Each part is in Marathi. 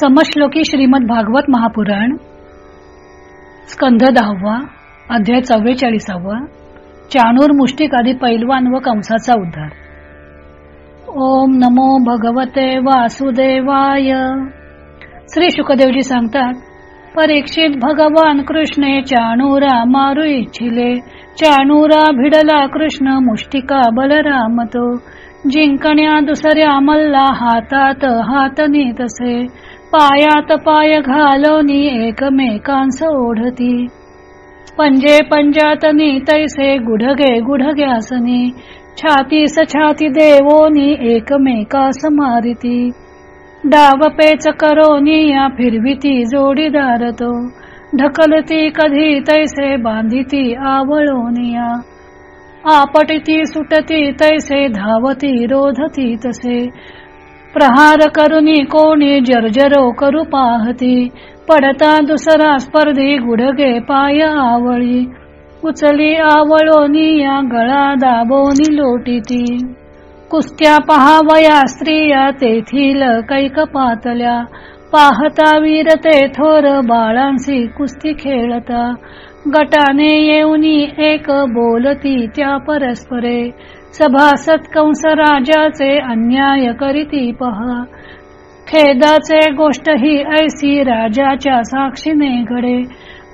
समश्लोकी श्रीमद भागवत महापुराण. स्कंध दहावा अध्याय चव्वेचाळीसावा चाणूर मुष्टिक आदी पैलवान व कंसाचा उद्धार. ओम नमो भगवते वासुदेवाय. श्री शुकदेवजी सांगतात परीक्षित भगवान कृष्णे चाणूरा मारू इच्छिले चाणूरा भिडला कृष्ण मुष्टिका बलराम तो जिंकण्या दुसऱ्या मल्ला हातात हात तसे पायात पाय घालवनी एकमेकांस ओढती पंजे पंजातनी तैसे गुढगे गुढग्यासनी छातीस छाती देवोनी एकमेकास मारिती डाव पेच करोनी या फिरविती जोडीदार तो ढकलती कधी तैसे बांधिती आवळोनिया आपटती सुटती तैसे धावती रोधती तसे. प्रहार करुनी कोणी जर्जरो करू पाहती. पडता दुसरा स्पर्धी गुडगे पाय आवळी. उचली आवळोनी या गळा दाबोनी लोटीती. कुस्त्या पहावया स्त्रिया तेथील कैक पातल्या. पाहता वीरते थोर बाळांशी कुस्ती खेळता. गटाने येऊनी एक बोलती त्या परस्परे. सभासद कंस राजाचे अन्याय करीती पहा. खेदाचे गोष्ट ही ऐसी राजाच्या साक्षीने घडे.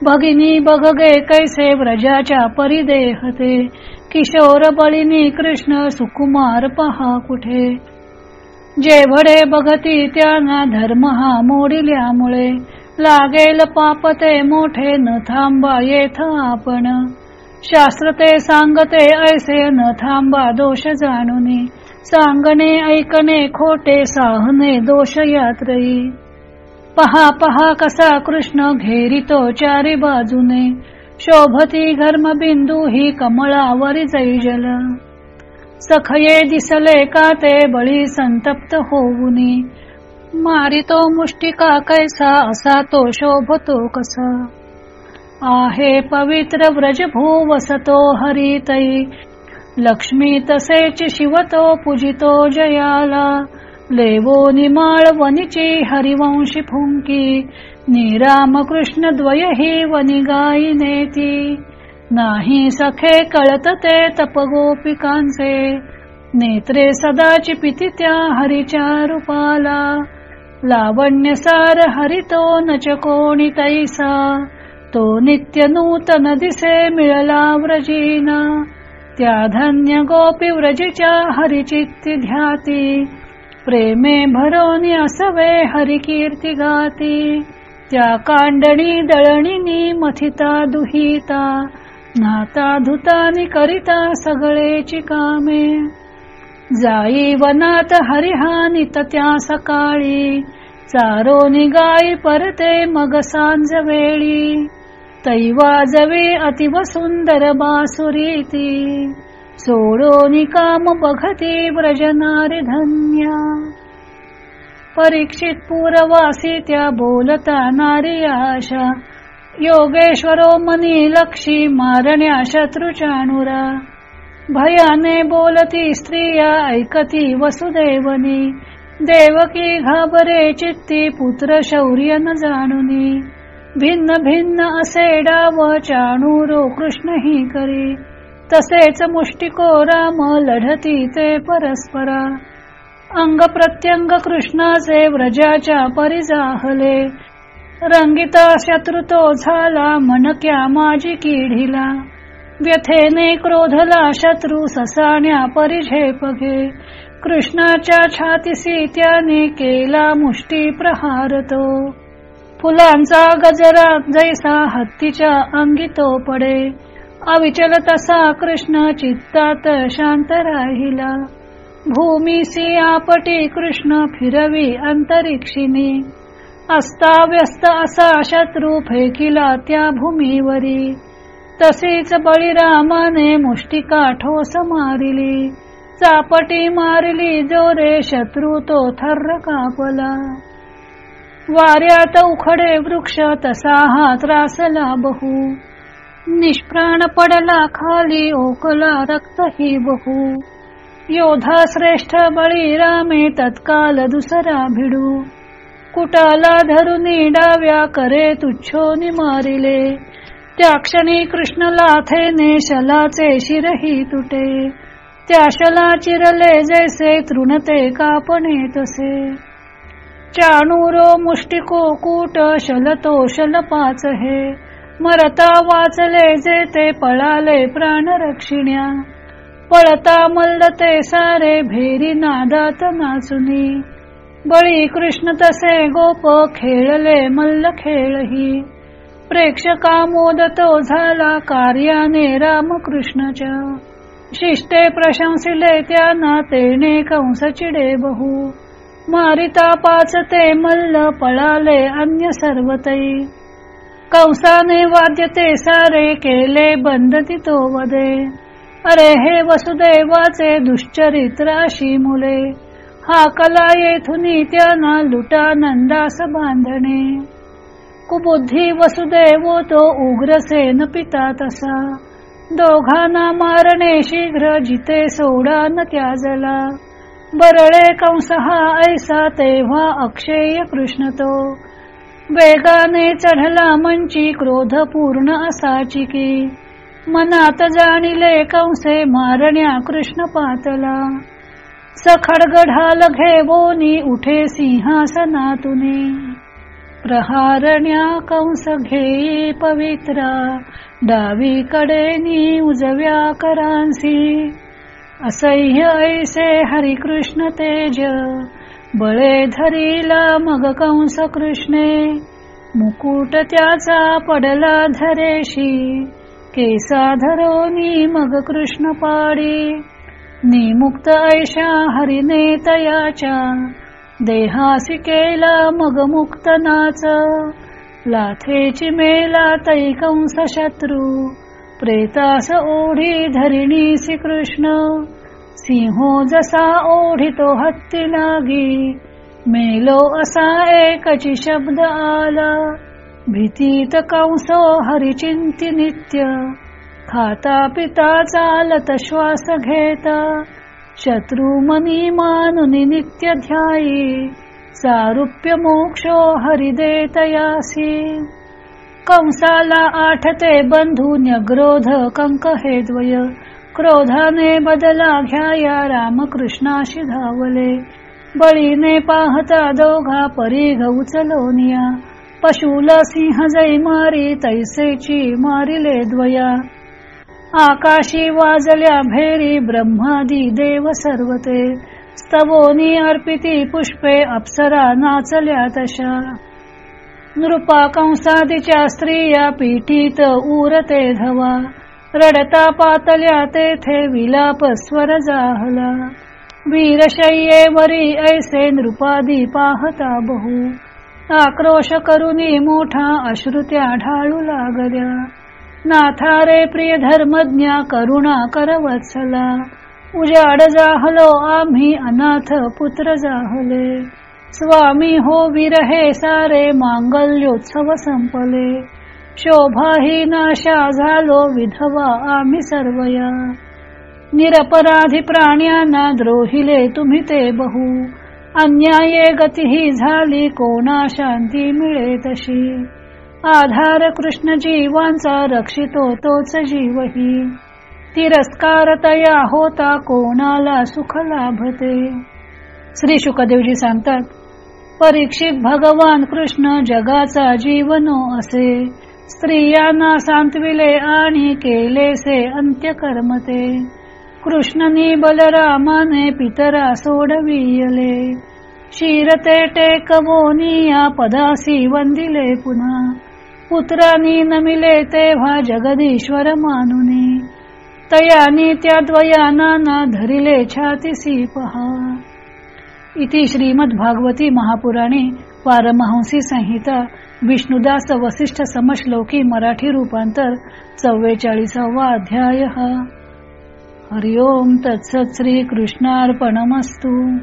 भगिनी बघगे कैसे व्रजाच्या परिदेहते किशोर बळीनी कृष्ण सुकुमार पहा कुठे. जेवढे बघती त्यांना धर्म हा मोडिल्यामुळे. लागेल पापते मोठे न थांबा येथ आपण. शास्त्र ते सांगते ऐसे न थांबा दोष जाणून. सांगणे ऐकणे खोटे साहने दोष यात्रई पहा पहा कसा कृष्ण घेरितो चारी बाजूने. शोभती घर्मबिंदू ही कमळावरी जैजल. सखये दिसले का ते बळी संतप्त होऊनी. मारितो मुष्टिका कैसा असा तो शोभतो कसा. आहे पवित्र व्रजभू वसतो हरितई लक्ष्मी तसेच शिवतो पूजितो जयाला. लेवो निमाळ वनिची हरिवंशी फुंकी. निराम कृष्ण द्वय ही वनी नेती. नाही सखे कळत ते तपगोपिकांचे. नेत्रे सदाची पिती त्या हरीच्या रूपाला. लावण्यसार हरितो नच कोणी तैसा. तो नित्य नूतन दिसे मिळला व्रजीना. त्या धन्य गोपी व्रजीच्या हरिचित्ती ध्याती प्रेमे भरोनी असवे हरिकीर्ती गाती. त्या कांडणी दळणीनी मथिता दुहिता. नाता धुतानी करिता सगळेची कामे जाई वनात हरिहानी त्या सकाळी. चारो निगाई परते मग सांज वेळी तैवाजवे अतिव सुंदर बासुरीती। सोडो निकाम बघती व्रजनार धन्या परीक्षित पूरवासी त्या बोलता नारी आशा। योगेश्वरो मनी लक्षी मारण्या शत्रुचाणुरा भयाने बोलती स्त्रिया ऐकती वसुदेवनी। देवकी घाबरे चित्ती पुत्र शौर्य न जाणुनी। भिन्न भिन्न असे डाव चाणूरो कृष्ण ही करी. तसेच मुष्टिको राम लढती ते परस्परा. अंग प्रत्यंग कृष्णाचे व्रजाच्या परिजाहले. रंगिता शत्रुतो झाला मनक्या माझी किढीला. व्यथेने क्रोधला शत्रू ससाण्या परिझेपघे कृष्णाच्या छातीसी त्याने केला मुष्टी प्रहारतो. फुलांचा गजरा जैसा हत्तीच्या अंगी तो पडे अविचल तसा कृष्ण चित्तात शांत राहिला. भूमीसी आपटी कृष्ण फिरवी अंतरिक्षिनी अस्ताव्यस्त असा शत्रू फेकिला त्या भूमीवरी. तसेच बळीरामाने मुष्टिका ठोस मारिली. चापटी मारली जोरे शत्रू तो थर्र कापला. वाऱ्यात उखडे वृक्ष तसा हा त्रासला बहु. निष्प्राण पडला खाली ओकला रक्त ही बहु. योधा श्रेष्ठ बळीरामे तत्काल दुसरा भिडू. कुटाला धरून डाव्या करे तुच्छोनी मारिले. त्या क्षणी कृष्ण लाथेने शलाचे शिरही तुटे. त्या शला चिरले जैसे तृणते कापणे तसे. चाणूरो मुष्टिको कूट शलतो शल पाच हे. मरता वाचले जे ते पळाले प्राण रक्षिण्या. पळता मल्लते सारे भेरी नादात नाचुनी. बळी कृष्ण तसे गोप खेळले मल्ल खेळही. प्रेक्षका मोदतो झाला कार्याने रामकृष्णाच्या शिष्टे प्रशंसिले त्यांना तेने कंस चिडे बहु. मारिता पाचते मल्ल पळाले अन्य सर्वतई. कंसाने वाद्य ते सारे केले बंदती तो वदे अरे हे वसुदेवाचे दुश्चरित्राशी मुले. हा कला येथून त्यांना लुटा नंदास बांधणे. कुबुद्धी वसुदेवो तो उग्रसेन पिता तसा. दोघांना मारणे शीघ्र जिते सोडा न त्याजला. बरळे कंस हा ऐसा तेव्हा अक्षय कृष्ण तो. वेगाने चढला मंची क्रोध पूर्ण असाची की. मनात जाणिले कंसे मारण्या कृष्ण पातला. सखडग ढाल घेवोनी उठे सिंहासनातुनी. प्रहारण्या कंस घेई पवित्रा. डावीकडे नी उजव्या करांसी. असह्य ऐसे हरिकृष्ण तेज बळे धरीला मग कंस कृष्णे. मुकुट त्याचा पडला धरेशी केसा धरोनी मग कृष्ण पाडी. निमुक्त ऐशा हरिने तयाच्या देहासी केला मग मुक्त नाच. लाथेची मेला तै कंस शत्रू प्रेतास ओढी धरिणी कृष्ण सिंहो जसा ओढितो हत्ती लागी. मेलो असा एकची शब्द आला. भीतीत कंसो हरिचिंती नित्य. खाता पिता चालत श्वास घेता. शत्रुमनी मानुनी नित्य ध्यायी. सारुप्य मोक्षो हरिदेतयासी कंसाला आठते बंधू न्यग्रोध कंक हे द्वय क्रोधाने बदला घ्याया रामकृष्णाशी धावले. बळीने पाहता दोघा परी उचलोनिया. पशुला सिंह जै मारी तैसेची मारिले द्वया. आकाशी वाजल्या भेरी ब्रह्मादी देव सर्वते. स्तवोनी अर्पिती पुष्पे अप्सरा नाचल्या तशा. नृपा कंसादीच्या स्त्रिया पीठीत उरते धवा. रडता पातल्या तेथे विलाप स्वर जाहला. वीरशय्ये वरी ऐसे नृपादी पाहता बहु. आक्रोश करुनी मोठा अश्रुत्या ढाळू लागल्या. नाथा रे प्रिय धर्मज्ञा करुणा करवत्सला उजाड जाहलो आम्ही अनाथ पुत्र जाहले. स्वामी हो विरहे सारे मांगल्योत्सव संपले. शोभाही नाशा झालो विधवा आम्ही सर्वया. निरपराधी प्राण्यांना द्रोहिले तुम्ही ते बहु. अन्याये गतीही झाली कोणा शांती मिळे तशी. आधार कृष्ण जीवांचा रक्षितो तोच जीवही. तिरस्कार तया होता कोणाला सुख लाभते. श्री शुकदेवजी सांगतात परीक्षित भगवान कृष्ण जगाचा जीवनो असे. स्त्रियांना सांत्विले आणि केलेसे अंत्य कर्मते कृष्णनी बलरामाने पितरा सोडवियले. शिरते टेकवोनिया पदासी वंदिले पुन्हा. पुत्रानी नमिले तेव्हा जगदीश्वर मानुनी. तयानी त्या द्वयाना धरिले छातीसी पहा. इति श्रीमद भागवती महापुराणे पारमहंसी संहिता विष्णुदास वसिष्ठ समश्लोकी मराठी रूपांतर चव्वेचाळीसावा अध्याय. हरिओम तत्सत श्री कृष्णार्पणमस्तू